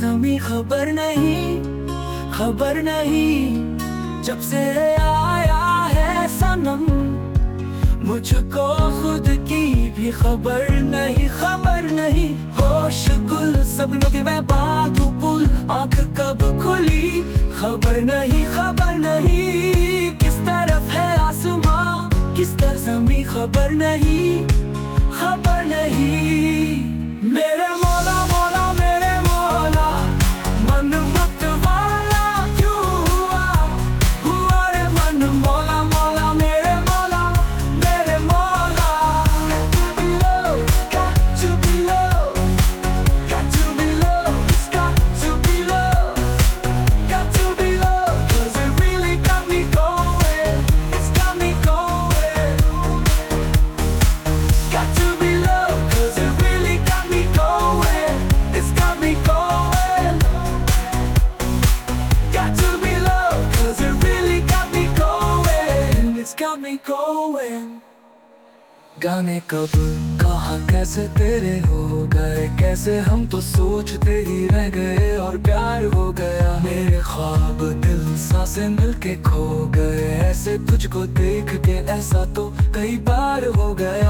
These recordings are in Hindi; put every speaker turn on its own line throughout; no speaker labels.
जमी खबर नहीं खबर नहीं। जब से आया है सनम, मुझको खुद की भी खबर नहीं खबर नहीं। होश गुल सपनों के मैं बात पुल आँख कब खुली? खबर नहीं खबर नहीं। किस तरफ़ है आसमां, किस तरफ़ जमी खबर नहीं। Got me going. गाने कब, कहा, कैसे तेरे हो गए? कैसे हम तो सोचते ही रह गए और प्यार हो गया? मेरे ख्वाब दिल साँसें मिलके खो गए। ऐसे तुझको देख के ऐसा तो कई बार हो गया।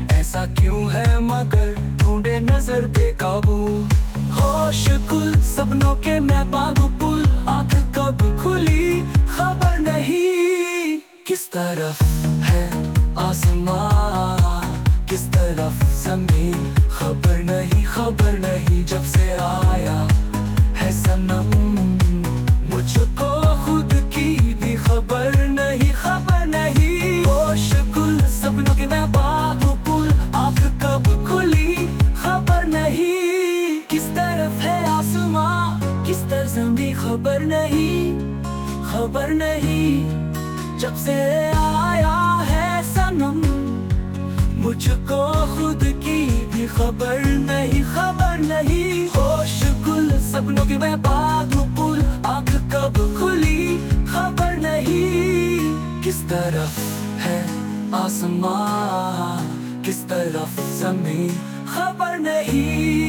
ऐसा क्यों है मगर ढूंढे नज़र बेकाबू? होश कुल सपनों के मैं बाबू पुल आँख कब खुली? खबर नहीं। किस तरफ़ है आसमां किस तरफ़ समी खबर खबर नहीं, खबर नहीं। जब से आया है सनम, मुझको खुद की भी खबर नहीं खबर नहीं। होश गुल सपनों की मैं बात पुल आँख कब खुली, खबर नहीं। किस तरफ़ है आसमां? किस तरफ़ ज़मीन? खबर नहीं।